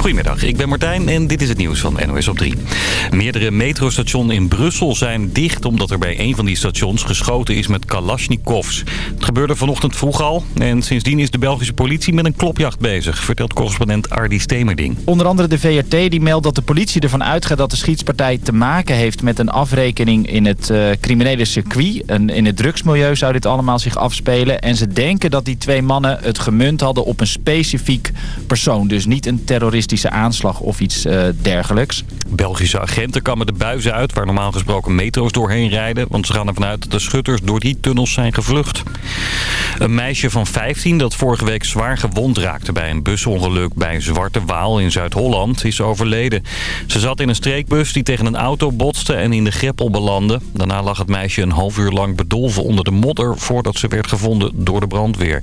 Goedemiddag, ik ben Martijn en dit is het nieuws van NOS op 3. Meerdere metrostations in Brussel zijn dicht omdat er bij een van die stations geschoten is met kalasjnikovs. Het gebeurde vanochtend vroeg al en sindsdien is de Belgische politie met een klopjacht bezig, vertelt correspondent Ardi Stemerding. Onder andere de VRT die meldt dat de politie ervan uitgaat dat de schietspartij te maken heeft met een afrekening in het uh, criminele circuit. In het drugsmilieu zou dit allemaal zich afspelen. En ze denken dat die twee mannen het gemunt hadden op een specifiek persoon. Dus niet een terroristische aanslag of iets uh, dergelijks. Belgische agenten kammen de buizen uit waar normaal gesproken metro's doorheen rijden. Want ze gaan ervan uit dat de schutters door die tunnels zijn gevlucht. Een meisje van 15 dat vorige week zwaar gewond raakte bij een busongeluk bij Zwarte Waal in Zuid-Holland is overleden. Ze zat in een streekbus die tegen een auto botste en in de greppel belandde. Daarna lag het meisje een half uur lang bedolven onder de modder voordat ze werd gevonden door de brandweer.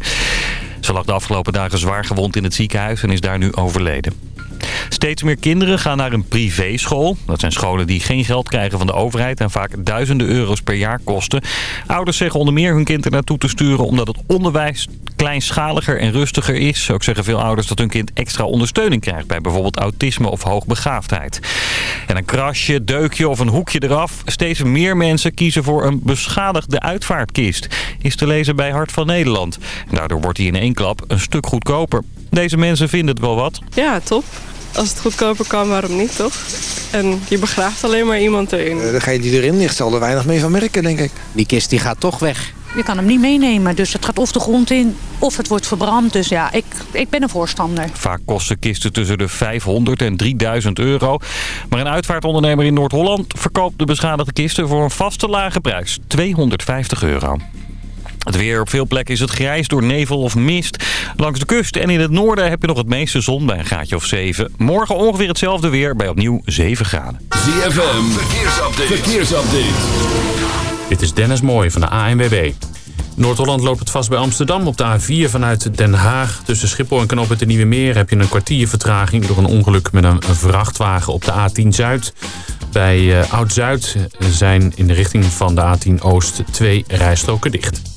Ze lag de afgelopen dagen zwaar gewond in het ziekenhuis en is daar nu overleden. Steeds meer kinderen gaan naar een privéschool. Dat zijn scholen die geen geld krijgen van de overheid en vaak duizenden euro's per jaar kosten. Ouders zeggen onder meer hun kind er naartoe te sturen omdat het onderwijs kleinschaliger en rustiger is. Ook zeggen veel ouders dat hun kind extra ondersteuning krijgt bij bijvoorbeeld autisme of hoogbegaafdheid. En een krasje, deukje of een hoekje eraf. Steeds meer mensen kiezen voor een beschadigde uitvaartkist. Is te lezen bij Hart van Nederland. Daardoor wordt die in één klap een stuk goedkoper. Deze mensen vinden het wel wat. Ja, top. Als het goedkoper kan, waarom niet, toch? En je begraaft alleen maar iemand erin. Uh, degene die erin ligt zal er weinig mee van merken, denk ik. Die kist die gaat toch weg. Je kan hem niet meenemen, dus het gaat of de grond in of het wordt verbrand. Dus ja, ik, ik ben een voorstander. Vaak kosten kisten tussen de 500 en 3000 euro. Maar een uitvaartondernemer in Noord-Holland verkoopt de beschadigde kisten voor een vaste lage prijs. 250 euro. Het weer op veel plekken is het grijs door nevel of mist. Langs de kust en in het noorden heb je nog het meeste zon bij een graadje of 7. Morgen ongeveer hetzelfde weer bij opnieuw 7 graden. ZFM, verkeersupdate. verkeersupdate. Dit is Dennis Mooij van de ANWB. Noord-Holland loopt het vast bij Amsterdam. Op de A4 vanuit Den Haag tussen Schiphol en Knoop het Nieuwe Meer... heb je een kwartier vertraging door een ongeluk met een vrachtwagen op de A10 Zuid. Bij uh, Oud-Zuid zijn in de richting van de A10 Oost twee rijstroken dicht.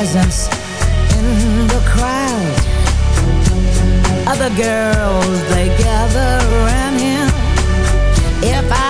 presence in the crowd. Other girls, they gather around him. If I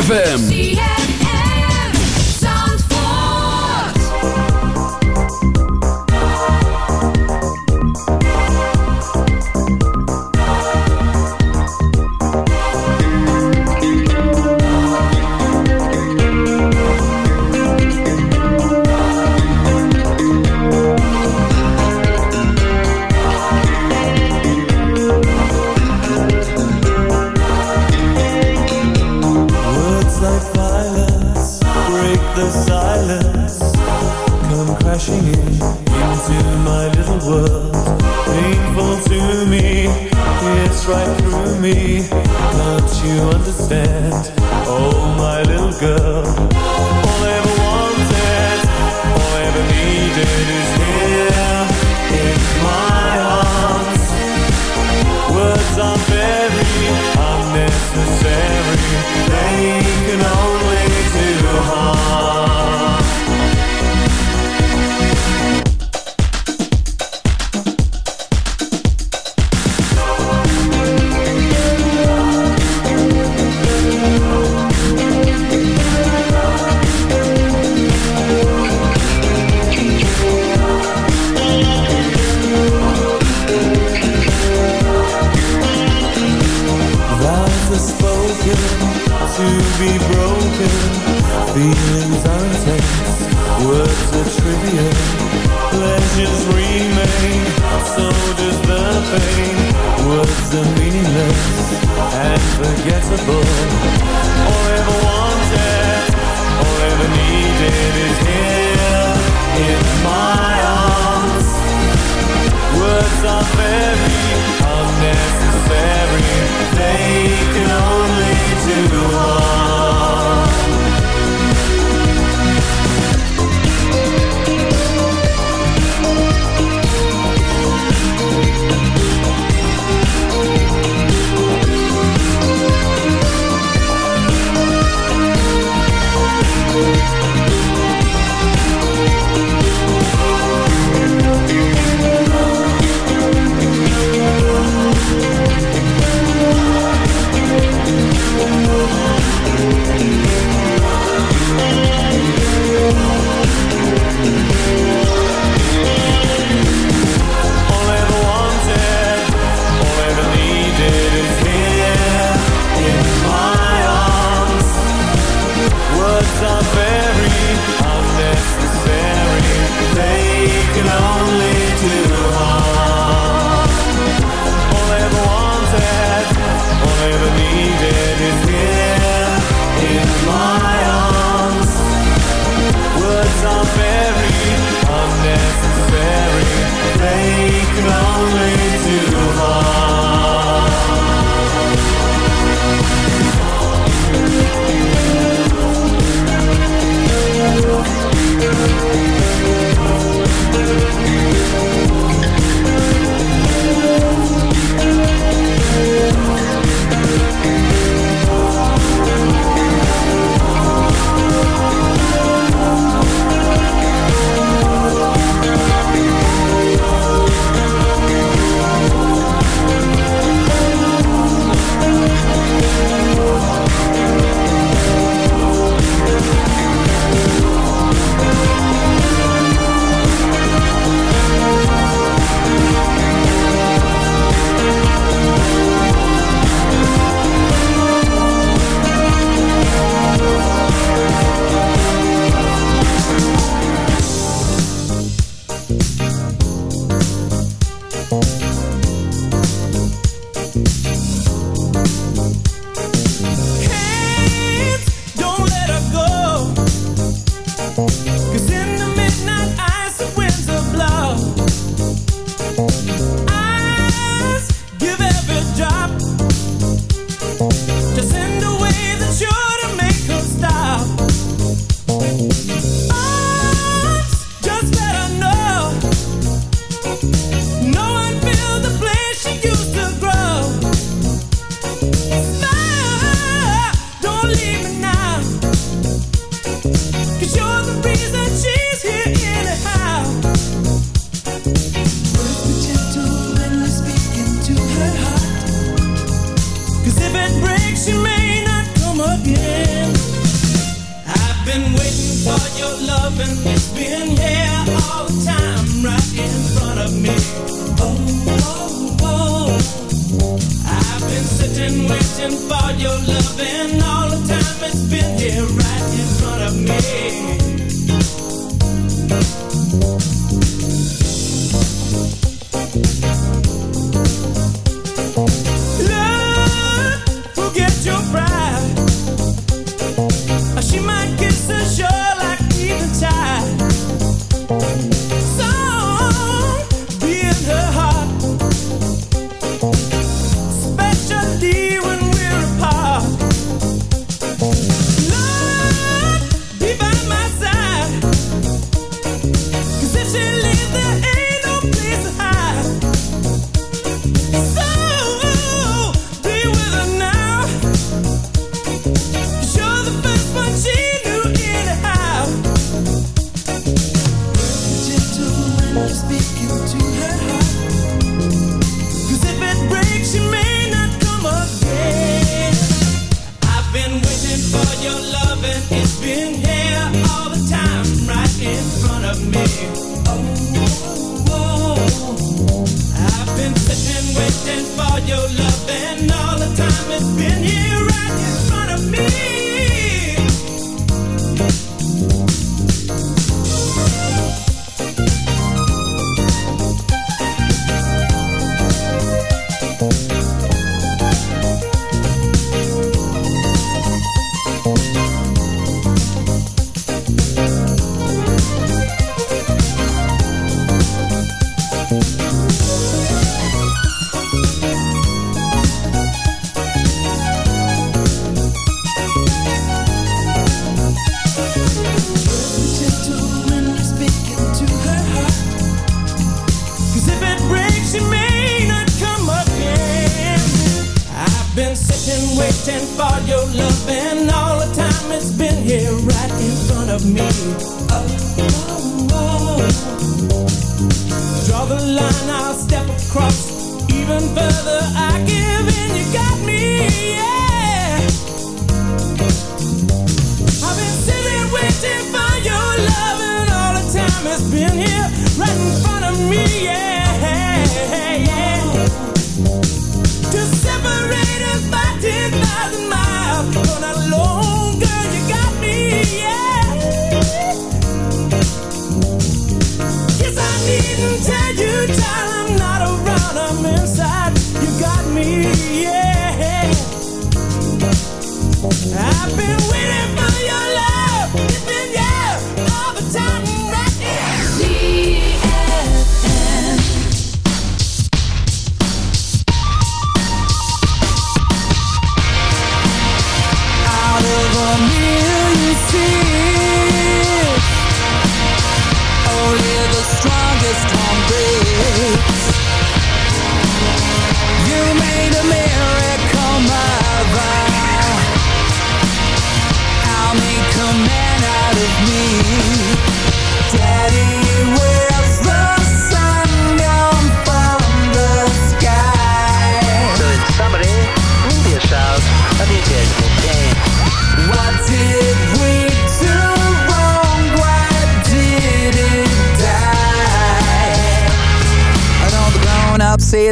FM.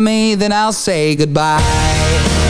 Me, then I'll say goodbye.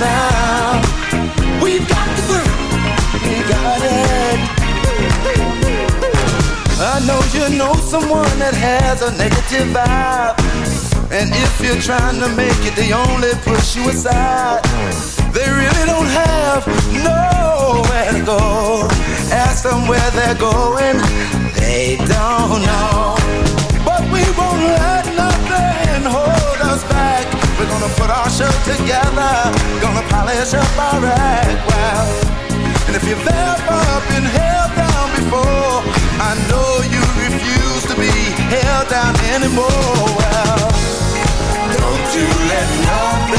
now. We got the groove. We got it. I know you know someone that has a negative vibe. And if you're trying to make it, they only push you aside. They really don't have nowhere to go. Ask them where they're going, they don't know. But we won't let show together, gonna polish up our act well. And if you've ever been held down before, I know you refuse to be held down anymore. Well, don't you let nothing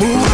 We're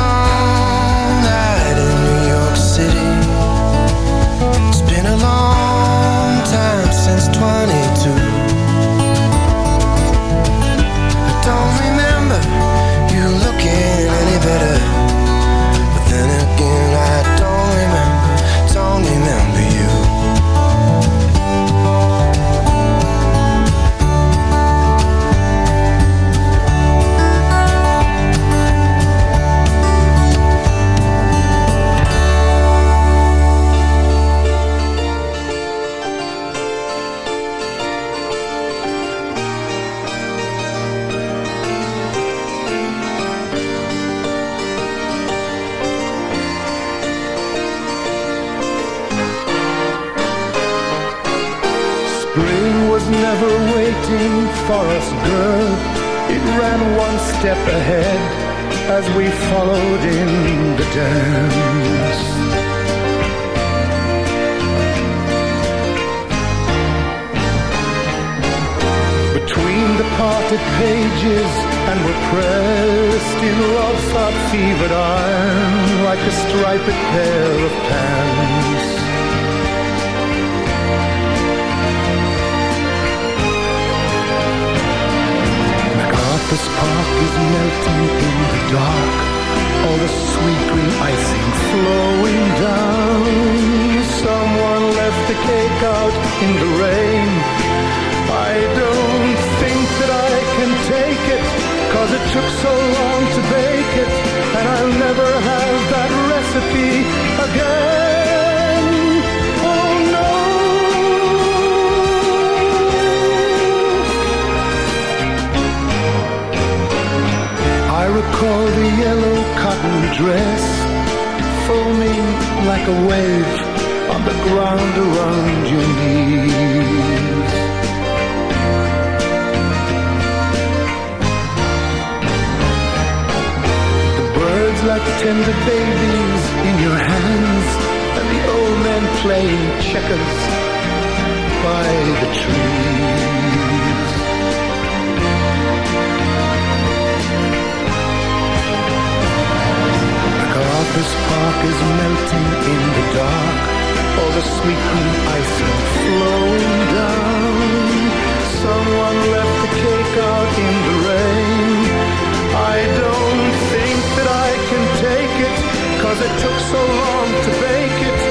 tender babies in your hands, and the old men playing checkers by the trees. MacArthur's Park is melting in the dark. All the sweet green icing flowing down. Someone left the cake out in the cause it took so long to bake it,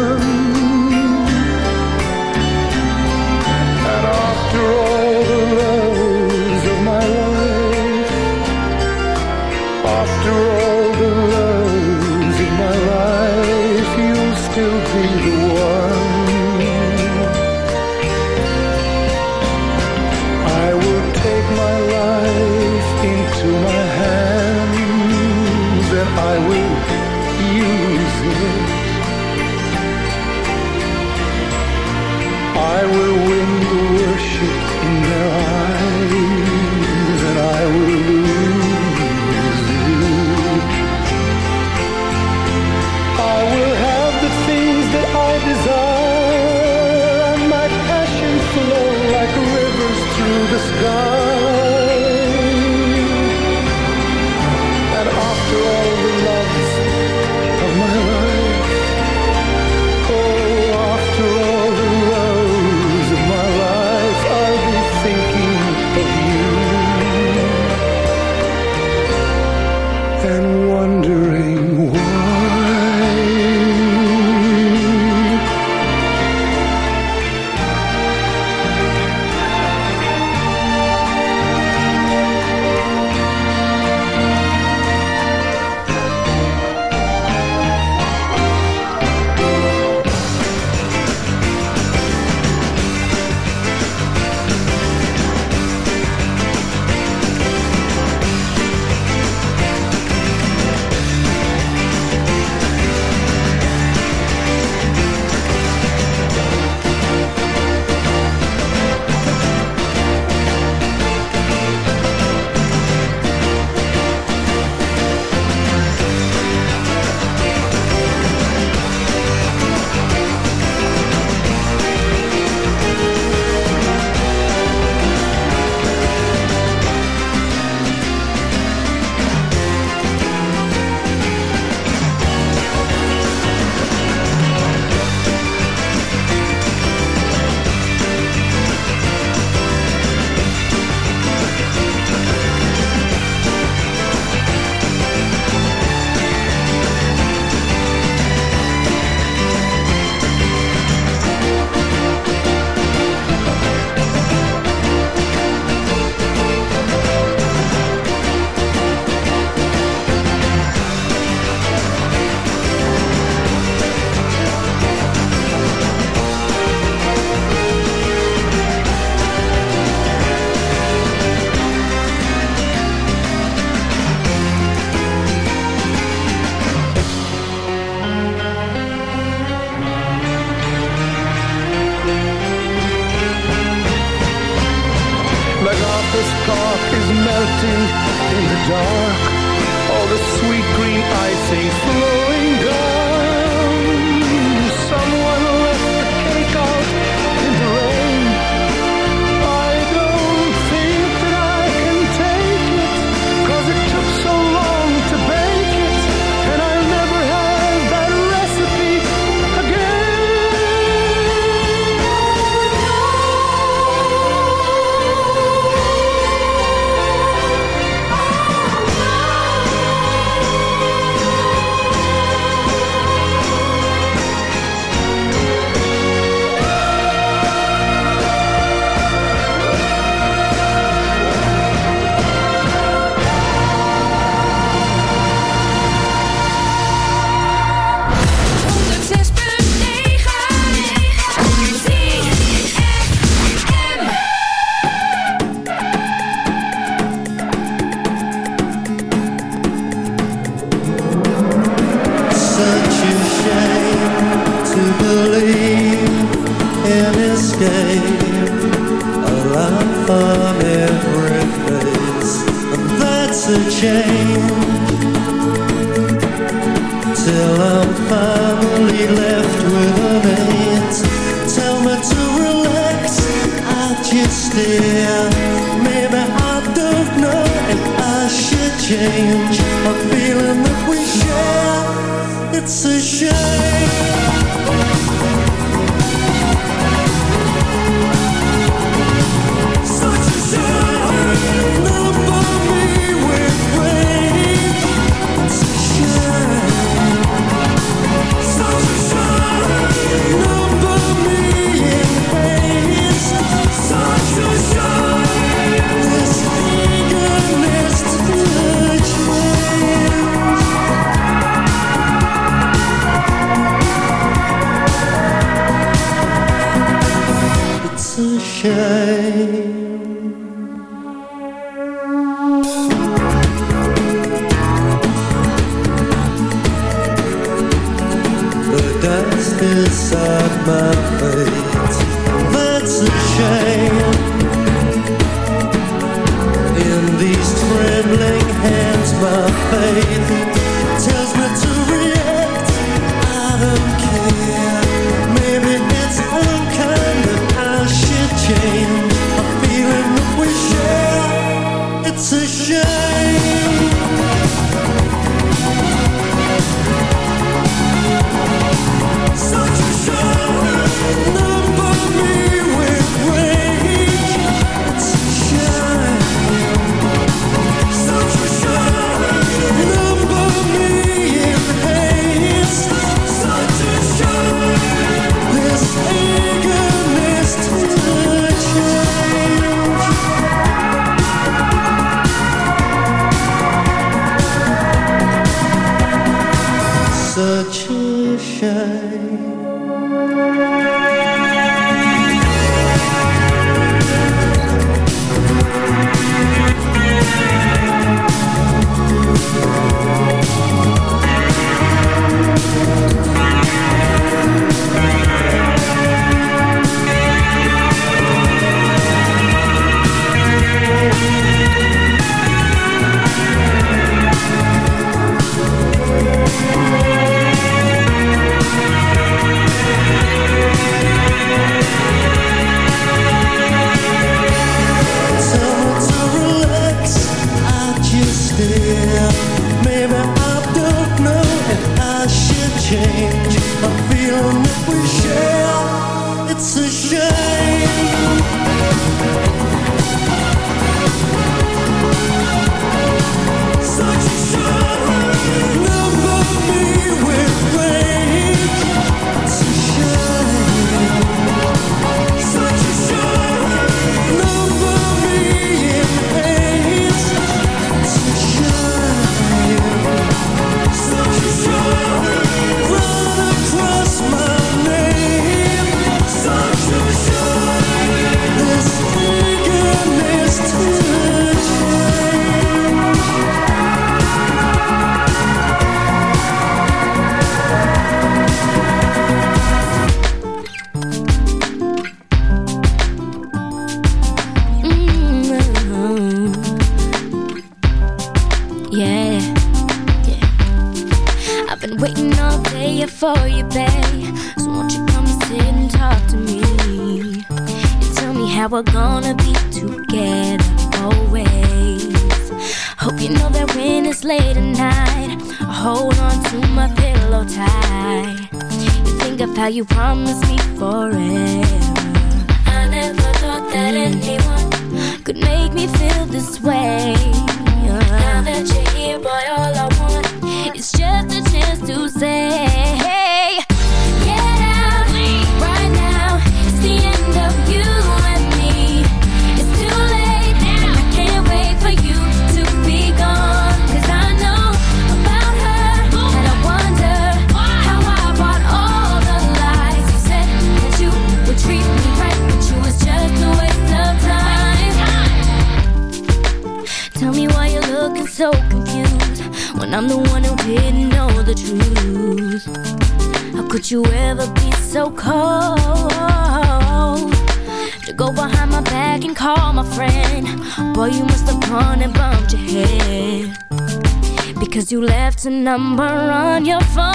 never on your phone.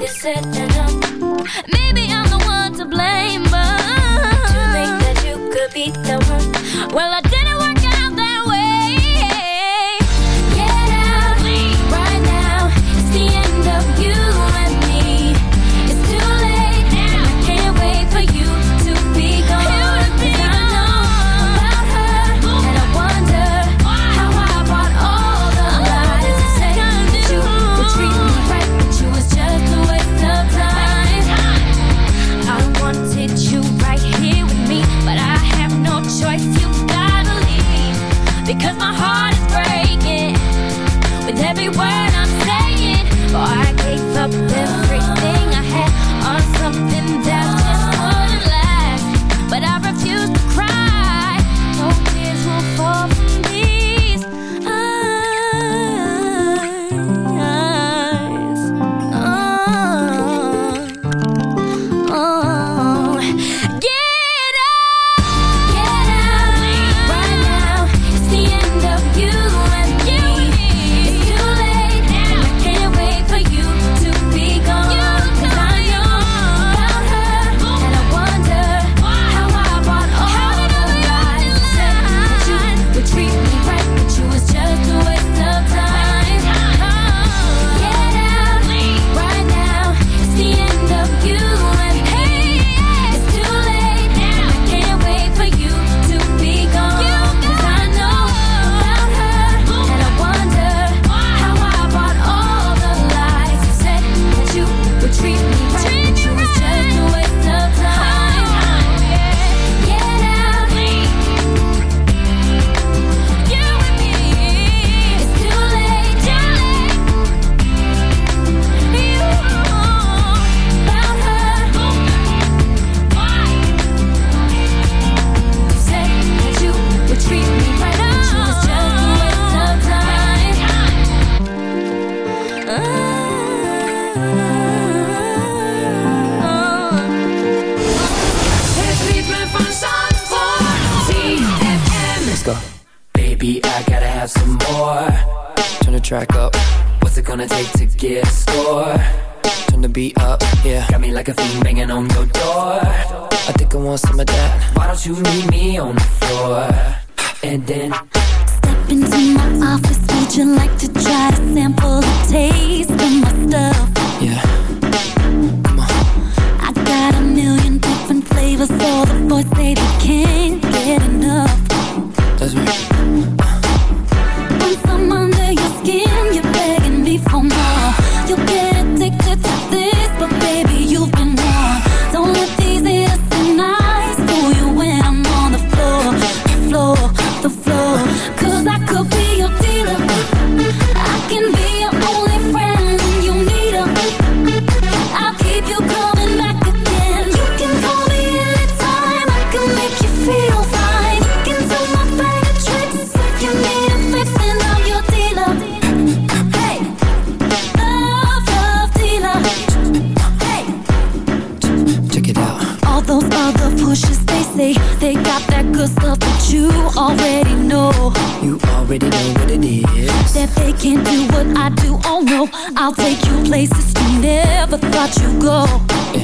You Maybe I'm the one to blame, but you think that you could be the one. Well, I no I'll take you places you never thought you'd go.